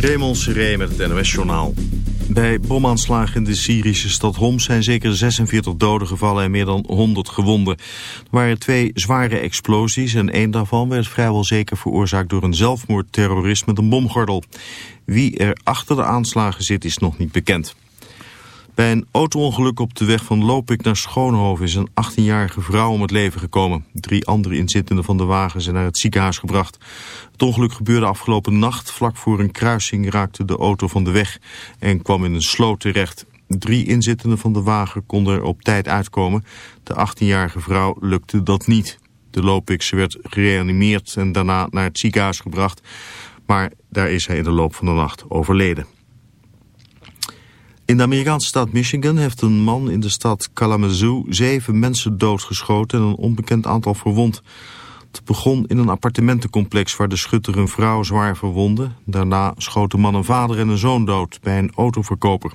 Raymond Seré met het NOS-journaal. Bij bomaanslagen in de Syrische stad Homs zijn zeker 46 doden gevallen en meer dan 100 gewonden. Er waren twee zware explosies en één daarvan werd vrijwel zeker veroorzaakt door een zelfmoordterrorist met een bomgordel. Wie er achter de aanslagen zit is nog niet bekend. Bij een autoongeluk op de weg van Lopik naar Schoonhoven is een 18-jarige vrouw om het leven gekomen. Drie andere inzittenden van de wagen zijn naar het ziekenhuis gebracht. Het ongeluk gebeurde afgelopen nacht. Vlak voor een kruising raakte de auto van de weg en kwam in een sloot terecht. Drie inzittenden van de wagen konden er op tijd uitkomen. De 18-jarige vrouw lukte dat niet. De Lopikse werd gereanimeerd en daarna naar het ziekenhuis gebracht. Maar daar is hij in de loop van de nacht overleden. In de Amerikaanse staat Michigan heeft een man in de stad Kalamazoo zeven mensen doodgeschoten en een onbekend aantal verwond. Het begon in een appartementencomplex waar de schutter een vrouw zwaar verwondde. Daarna schoot de man een vader en een zoon dood bij een autoverkoper.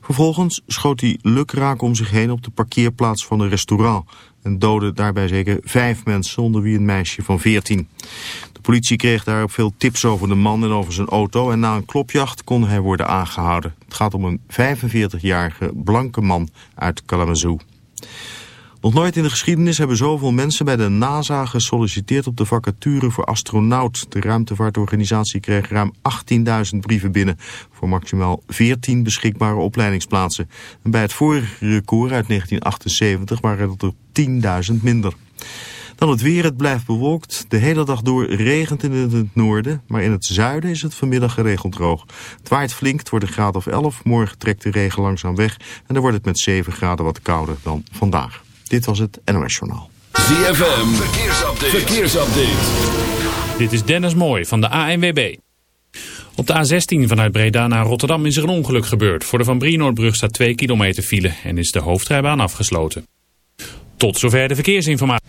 Vervolgens schoot hij lukraak om zich heen op de parkeerplaats van een restaurant... en doodde daarbij zeker vijf mensen, onder wie een meisje van 14 politie kreeg daarop veel tips over de man en over zijn auto. En na een klopjacht kon hij worden aangehouden. Het gaat om een 45-jarige blanke man uit Kalamazoo. Nog nooit in de geschiedenis hebben zoveel mensen bij de NASA gesolliciteerd op de vacature voor astronaut. De ruimtevaartorganisatie kreeg ruim 18.000 brieven binnen voor maximaal 14 beschikbare opleidingsplaatsen. En bij het vorige record uit 1978 waren het er 10.000 minder. Dan het weer, het blijft bewolkt. De hele dag door regent in het noorden, maar in het zuiden is het vanmiddag geregeld droog. Het waait flink, het wordt een graad of 11. Morgen trekt de regen langzaam weg en dan wordt het met 7 graden wat kouder dan vandaag. Dit was het NOS Journaal. ZFM, verkeersupdate. verkeersupdate. Dit is Dennis Mooij van de ANWB. Op de A16 vanuit Breda naar Rotterdam is er een ongeluk gebeurd. Voor de Van Brienoordbrug staat 2 kilometer file en is de hoofdrijbaan afgesloten. Tot zover de verkeersinformatie.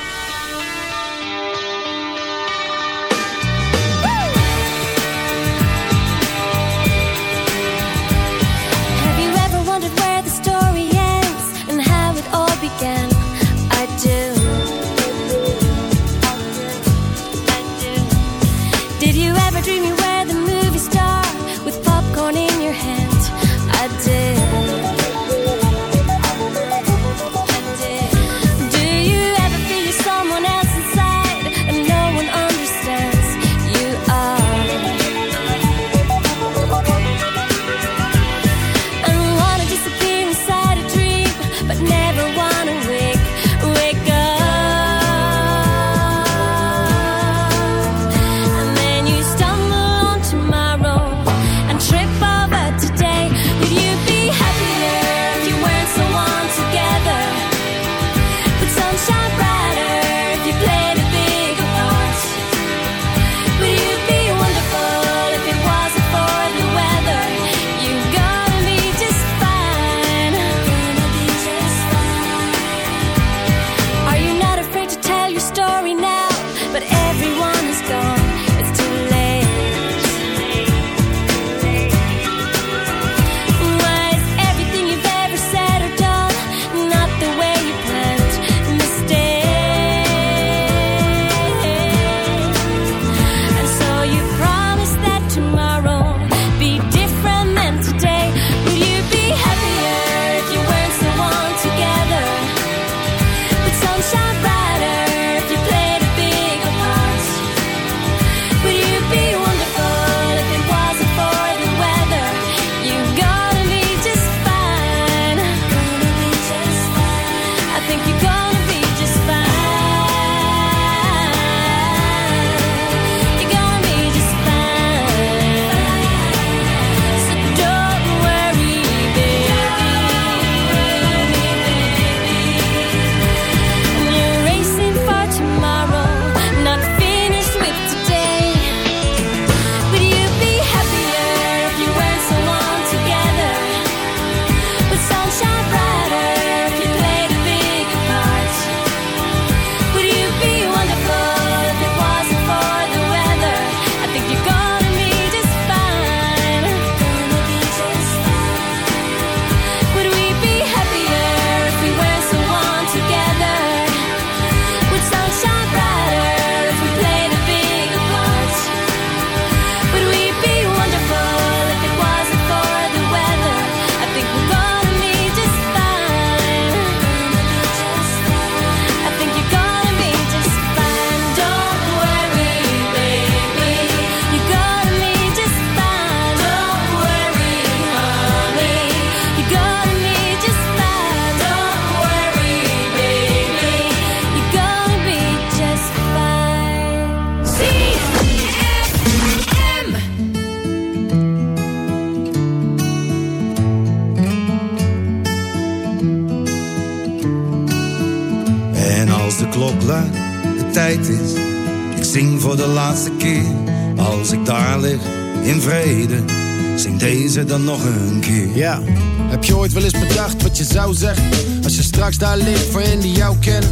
Nog een keer. Ja, heb je ooit wel eens bedacht wat je zou zeggen? Als je straks daar ligt voor hen die jou kennen.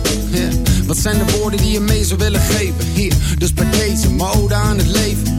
Wat zijn de woorden die je mee zou willen geven? Hier, dus bij deze, mijn ode aan het leven.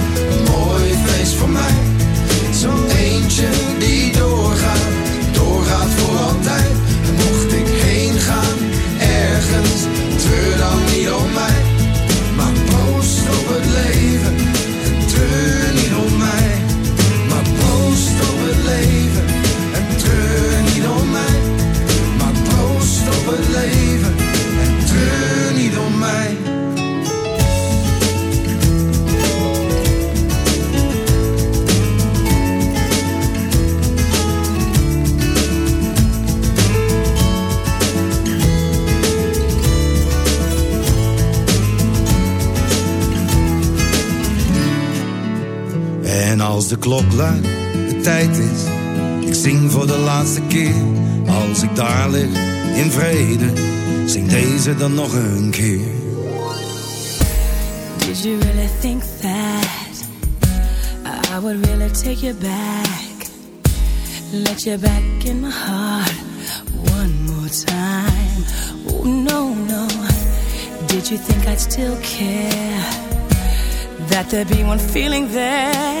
de klok luidt, de tijd is. Ik zing voor de laatste keer. Als ik daar lig, in vrede. Zing deze dan nog een keer. Did you really think that I would really take you back? Let you back in my heart one more time. Oh, no, no. Did you think I'd still care? That there'd be one feeling there?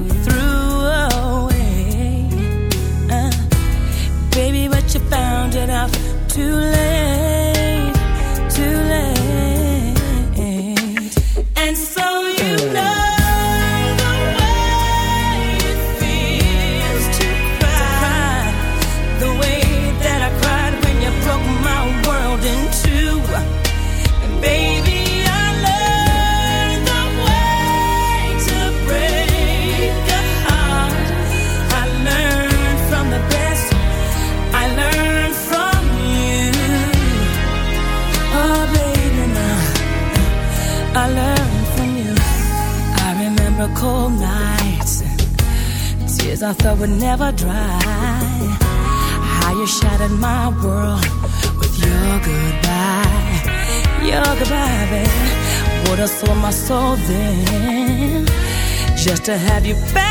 to have you back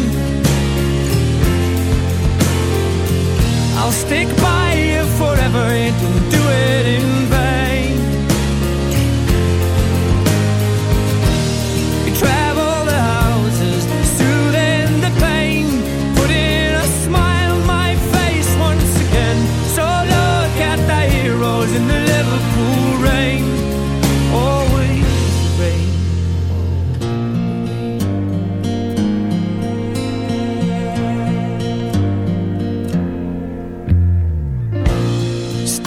I'll stick by you forever. You can do it in vain.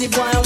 pussy boy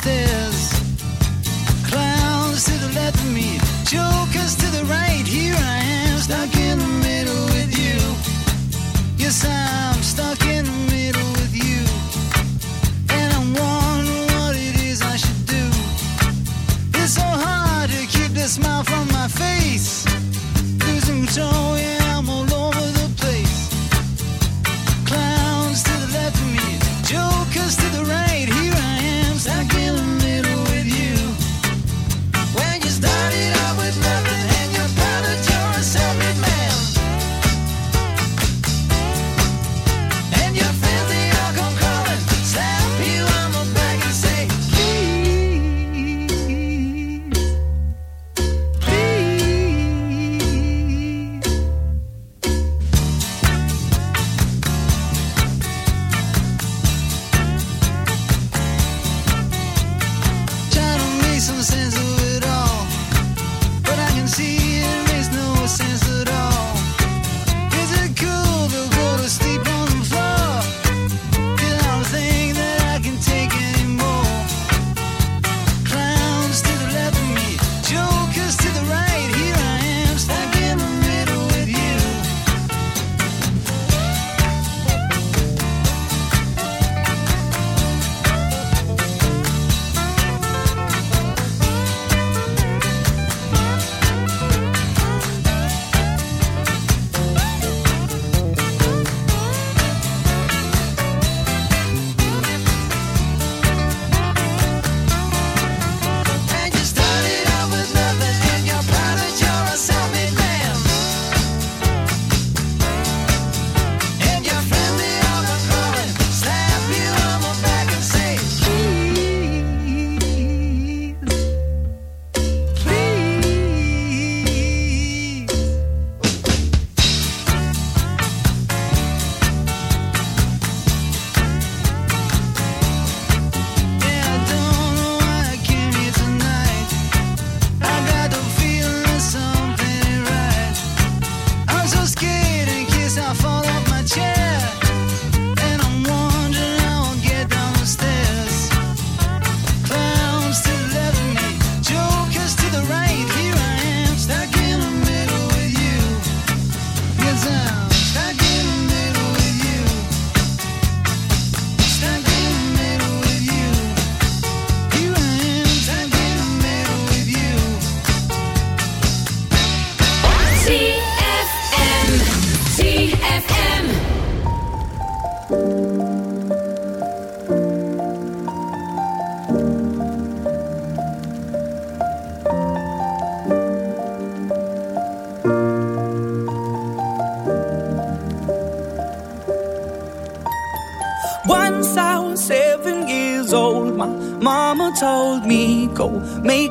still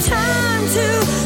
time to